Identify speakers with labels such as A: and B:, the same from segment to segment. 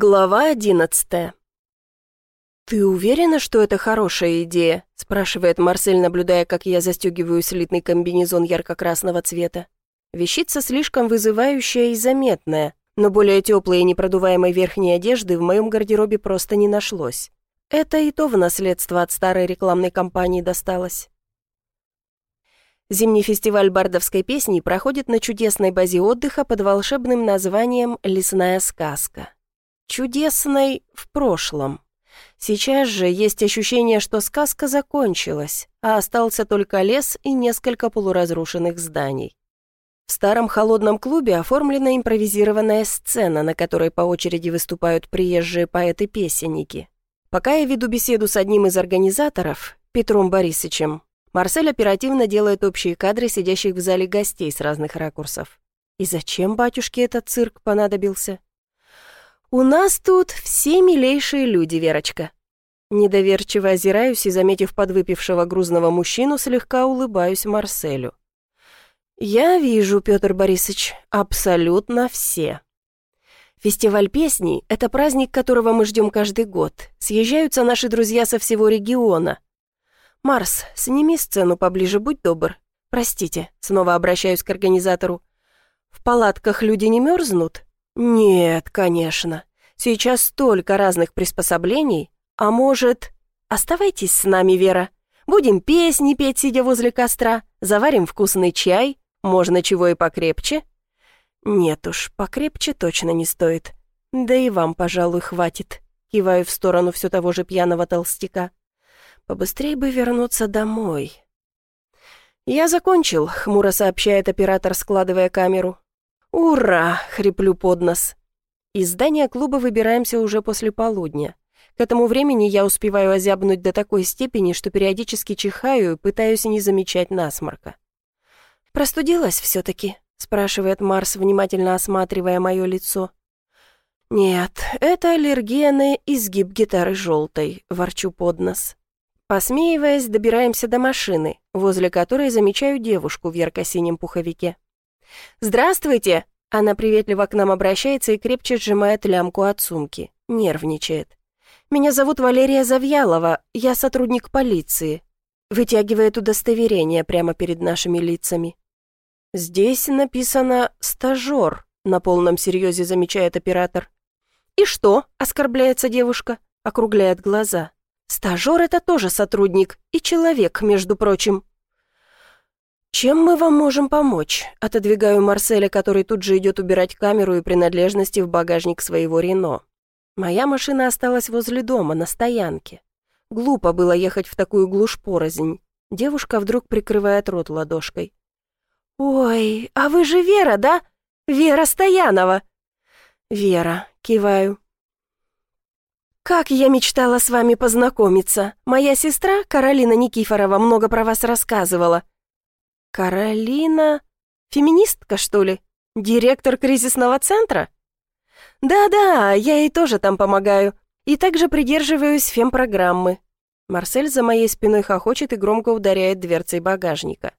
A: Глава одиннадцатая. «Ты уверена, что это хорошая идея?» – спрашивает Марсель, наблюдая, как я застегиваю слитный комбинезон ярко-красного цвета. Вещица слишком вызывающая и заметная, но более теплой и непродуваемой верхней одежды в моем гардеробе просто не нашлось. Это и то в наследство от старой рекламной кампании досталось. Зимний фестиваль бардовской песни проходит на чудесной базе отдыха под волшебным названием «Лесная сказка» чудесной в прошлом. Сейчас же есть ощущение, что сказка закончилась, а остался только лес и несколько полуразрушенных зданий. В старом холодном клубе оформлена импровизированная сцена, на которой по очереди выступают приезжие поэты-песенники. Пока я веду беседу с одним из организаторов, Петром Борисовичем, Марсель оперативно делает общие кадры сидящих в зале гостей с разных ракурсов. И зачем батюшке этот цирк понадобился? «У нас тут все милейшие люди, Верочка». Недоверчиво озираюсь и, заметив подвыпившего грузного мужчину, слегка улыбаюсь Марселю. «Я вижу, Петр Борисович, абсолютно все». Фестиваль песни — это праздник, которого мы ждем каждый год. Съезжаются наши друзья со всего региона. «Марс, сними сцену поближе, будь добр. Простите», — снова обращаюсь к организатору. «В палатках люди не мерзнут?» «Нет, конечно. Сейчас столько разных приспособлений. А может...» «Оставайтесь с нами, Вера. Будем песни петь, сидя возле костра. Заварим вкусный чай. Можно чего и покрепче». «Нет уж, покрепче точно не стоит. Да и вам, пожалуй, хватит». Киваю в сторону все того же пьяного толстяка. «Побыстрее бы вернуться домой». «Я закончил», — хмуро сообщает оператор, складывая камеру. «Ура!» — хриплю под нос. Из здания клуба выбираемся уже после полудня. К этому времени я успеваю озябнуть до такой степени, что периодически чихаю и пытаюсь не замечать насморка. «Простудилась все-таки?» — спрашивает Марс, внимательно осматривая мое лицо. «Нет, это аллергия на изгиб гитары желтой», — ворчу под нос. Посмеиваясь, добираемся до машины, возле которой замечаю девушку в ярко-синем пуховике. «Здравствуйте!» Она приветливо к нам обращается и крепче сжимает лямку от сумки. Нервничает. «Меня зовут Валерия Завьялова, я сотрудник полиции». Вытягивает удостоверение прямо перед нашими лицами. «Здесь написано «стажер», — на полном серьезе замечает оператор. «И что?» — оскорбляется девушка, округляет глаза. «Стажер — это тоже сотрудник и человек, между прочим». «Чем мы вам можем помочь?» Отодвигаю Марселя, который тут же идет убирать камеру и принадлежности в багажник своего Рено. Моя машина осталась возле дома, на стоянке. Глупо было ехать в такую глушь порознь. Девушка вдруг прикрывает рот ладошкой. «Ой, а вы же Вера, да? Вера Стоянова!» «Вера», — киваю. «Как я мечтала с вами познакомиться! Моя сестра, Каролина Никифорова, много про вас рассказывала. «Каролина? Феминистка, что ли? Директор кризисного центра?» «Да-да, я ей тоже там помогаю. И также придерживаюсь фемпрограммы». Марсель за моей спиной хохочет и громко ударяет дверцей багажника.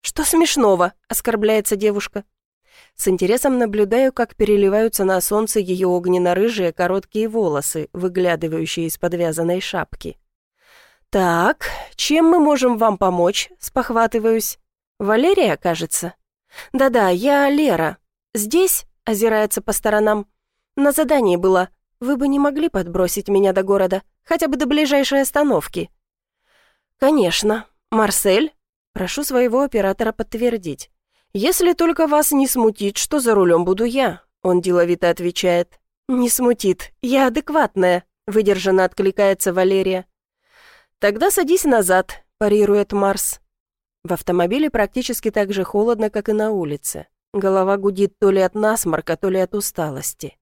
A: «Что смешного?» — оскорбляется девушка. С интересом наблюдаю, как переливаются на солнце ее огненно-рыжие короткие волосы, выглядывающие из подвязанной шапки. «Так, чем мы можем вам помочь?» — спохватываюсь. «Валерия, кажется?» «Да-да, я Лера. Здесь?» — озирается по сторонам. «На задании была. Вы бы не могли подбросить меня до города, хотя бы до ближайшей остановки?» «Конечно. Марсель?» Прошу своего оператора подтвердить. «Если только вас не смутит, что за рулем буду я», — он деловито отвечает. «Не смутит. Я адекватная», — выдержанно откликается Валерия. «Тогда садись назад», — парирует Марс. В автомобиле практически так же холодно, как и на улице. Голова гудит то ли от насморка, то ли от усталости.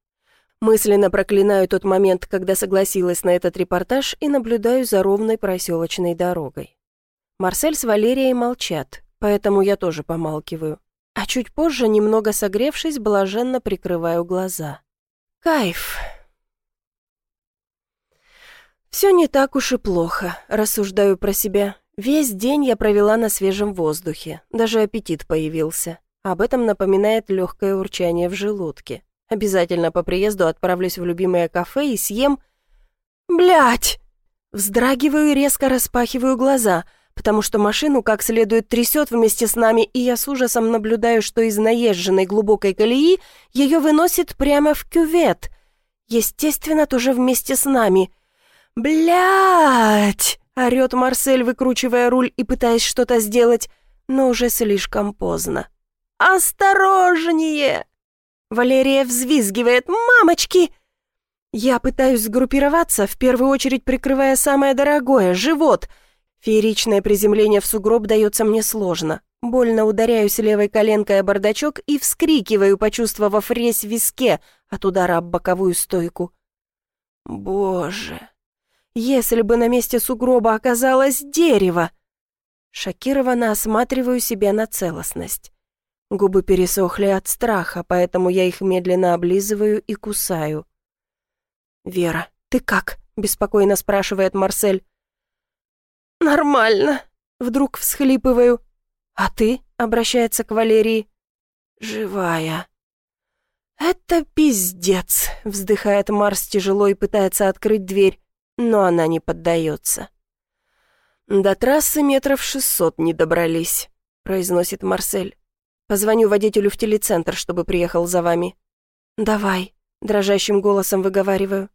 A: Мысленно проклинаю тот момент, когда согласилась на этот репортаж и наблюдаю за ровной проселочной дорогой. Марсель с Валерией молчат, поэтому я тоже помалкиваю. А чуть позже, немного согревшись, блаженно прикрываю глаза. Кайф. Все не так уж и плохо, рассуждаю про себя. Весь день я провела на свежем воздухе, даже аппетит появился. Об этом напоминает легкое урчание в желудке. Обязательно по приезду отправлюсь в любимое кафе и съем... Блять! Вздрагиваю и резко распахиваю глаза, потому что машину как следует трясет вместе с нами, и я с ужасом наблюдаю, что из наезженной глубокой колеи ее выносит прямо в кювет. Естественно, тоже вместе с нами. Блять! Орёт Марсель, выкручивая руль и пытаясь что-то сделать, но уже слишком поздно. «Осторожнее!» Валерия взвизгивает «Мамочки!» Я пытаюсь сгруппироваться, в первую очередь прикрывая самое дорогое — живот. Фееричное приземление в сугроб дается мне сложно. Больно ударяюсь левой коленкой о бардачок и вскрикиваю, почувствовав резь в виске от удара об боковую стойку. Боже, если бы на месте сугроба оказалось дерево! Шокированно осматриваю себя на целостность. Губы пересохли от страха, поэтому я их медленно облизываю и кусаю. «Вера, ты как?» — беспокойно спрашивает Марсель. «Нормально», — вдруг всхлипываю. «А ты?» — обращается к Валерии. «Живая». «Это пиздец», — вздыхает Марс тяжело и пытается открыть дверь, но она не поддается. «До трассы метров шестьсот не добрались», — произносит Марсель. «Позвоню водителю в телецентр, чтобы приехал за вами». «Давай», Дрожащим голосом выговариваю.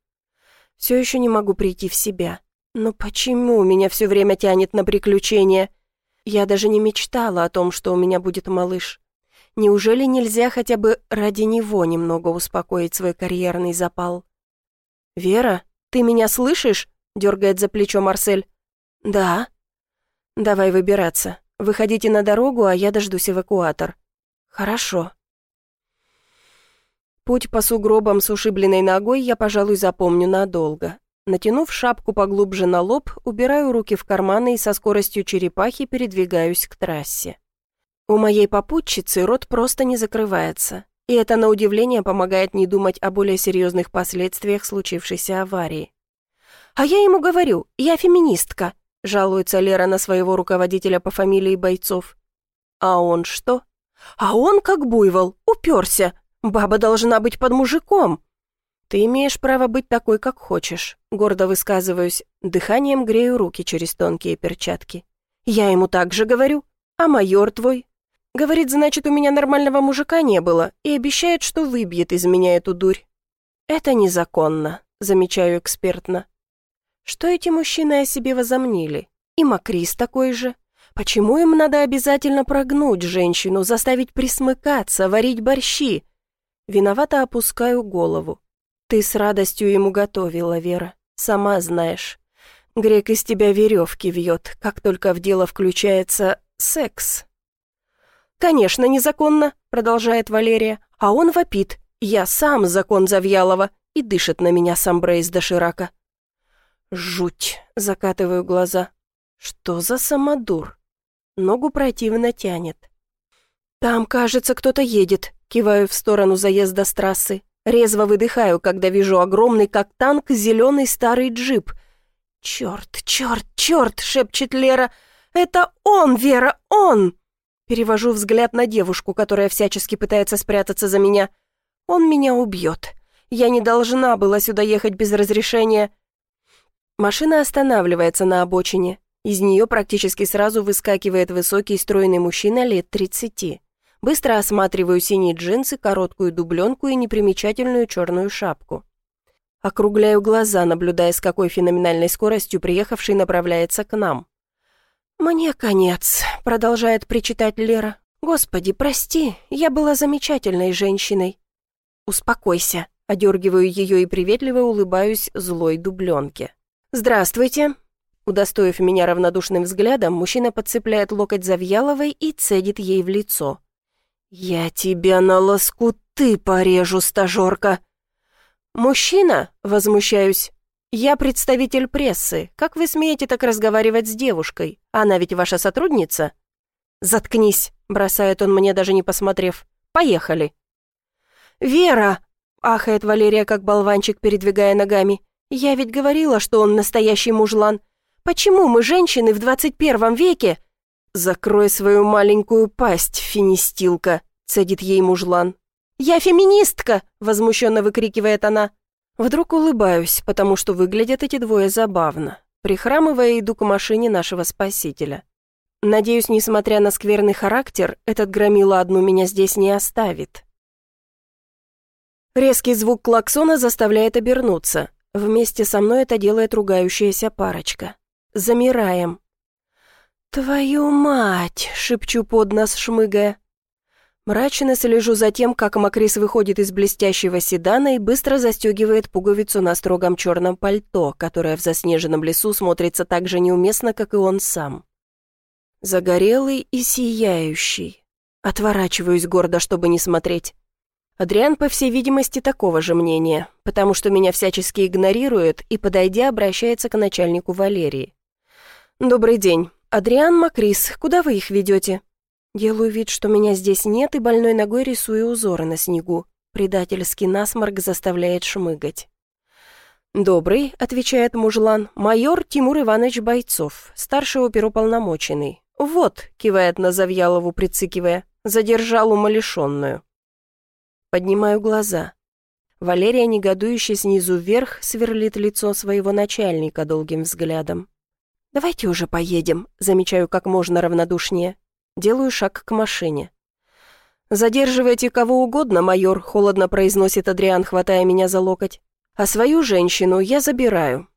A: Все еще не могу прийти в себя. Но почему меня все время тянет на приключения? Я даже не мечтала о том, что у меня будет малыш. Неужели нельзя хотя бы ради него немного успокоить свой карьерный запал? «Вера, ты меня слышишь?» — дергает за плечо Марсель. «Да». «Давай выбираться. Выходите на дорогу, а я дождусь эвакуатор». «Хорошо». Путь по сугробам с ушибленной ногой я, пожалуй, запомню надолго. Натянув шапку поглубже на лоб, убираю руки в карманы и со скоростью черепахи передвигаюсь к трассе. У моей попутчицы рот просто не закрывается, и это, на удивление, помогает не думать о более серьезных последствиях случившейся аварии. «А я ему говорю, я феминистка», — жалуется Лера на своего руководителя по фамилии Бойцов. «А он что?» «А он, как буйвол, уперся, Баба должна быть под мужиком. Ты имеешь право быть такой, как хочешь. Гордо высказываюсь, дыханием грею руки через тонкие перчатки. Я ему так же говорю. А майор твой? Говорит, значит, у меня нормального мужика не было и обещает, что выбьет из меня эту дурь. Это незаконно, замечаю экспертно. Что эти мужчины о себе возомнили? И Макрис такой же. Почему им надо обязательно прогнуть женщину, заставить присмыкаться, варить борщи? Виновато опускаю голову. Ты с радостью ему готовила, Вера, сама знаешь. Грек из тебя веревки вьет, как только в дело включается секс. «Конечно, незаконно», — продолжает Валерия, а он вопит. «Я сам закон Завьялова» и дышит на меня сам Брейс Доширака. «Жуть!» — закатываю глаза. «Что за самодур?» Ногу противно тянет. «Там, кажется, кто-то едет», Киваю в сторону заезда с трассы. Резво выдыхаю, когда вижу огромный, как танк, зеленый старый джип. «Черт, черт, черт!» — шепчет Лера. «Это он, Вера, он!» Перевожу взгляд на девушку, которая всячески пытается спрятаться за меня. «Он меня убьет. Я не должна была сюда ехать без разрешения». Машина останавливается на обочине. Из нее практически сразу выскакивает высокий стройный мужчина лет тридцати. Быстро осматриваю синие джинсы, короткую дубленку и непримечательную черную шапку. Округляю глаза, наблюдая, с какой феноменальной скоростью приехавший направляется к нам. «Мне конец», — продолжает причитать Лера. «Господи, прости, я была замечательной женщиной». «Успокойся», — одергиваю ее и приветливо улыбаюсь злой дубленке. «Здравствуйте». Удостоив меня равнодушным взглядом, мужчина подцепляет локоть Завьяловой и цедит ей в лицо. «Я тебя на лоскуты порежу, стажерка!» «Мужчина?» — возмущаюсь. «Я представитель прессы. Как вы смеете так разговаривать с девушкой? Она ведь ваша сотрудница?» «Заткнись!» — бросает он мне, даже не посмотрев. «Поехали!» «Вера!» — ахает Валерия, как болванчик, передвигая ногами. «Я ведь говорила, что он настоящий мужлан. Почему мы, женщины, в двадцать первом веке...» «Закрой свою маленькую пасть, финистилка», — цедит ей мужлан. «Я феминистка!» — возмущенно выкрикивает она. Вдруг улыбаюсь, потому что выглядят эти двое забавно. Прихрамывая, иду к машине нашего спасителя. Надеюсь, несмотря на скверный характер, этот громила одну меня здесь не оставит. Резкий звук клаксона заставляет обернуться. Вместе со мной это делает ругающаяся парочка. Замираем. «Твою мать!» — шепчу под нос, шмыгая. Мрачно слежу за тем, как Макрис выходит из блестящего седана и быстро застегивает пуговицу на строгом черном пальто, которое в заснеженном лесу смотрится так же неуместно, как и он сам. Загорелый и сияющий. Отворачиваюсь гордо, чтобы не смотреть. Адриан, по всей видимости, такого же мнения, потому что меня всячески игнорирует и, подойдя, обращается к начальнику Валерии. «Добрый день. Адриан Макрис, куда вы их ведете?» Делаю вид, что меня здесь нет, и больной ногой рисую узоры на снегу. Предательский насморк заставляет шмыгать. «Добрый», — отвечает мужлан, — «майор Тимур Иванович Бойцов, старший оперуполномоченный. Вот», — кивает на Завьялову, прицикивая, — «задержал умалишенную». Поднимаю глаза. Валерия, негодующе снизу вверх, сверлит лицо своего начальника долгим взглядом. «Давайте уже поедем», — замечаю как можно равнодушнее. Делаю шаг к машине. «Задерживайте кого угодно, майор», — холодно произносит Адриан, хватая меня за локоть. «А свою женщину я забираю.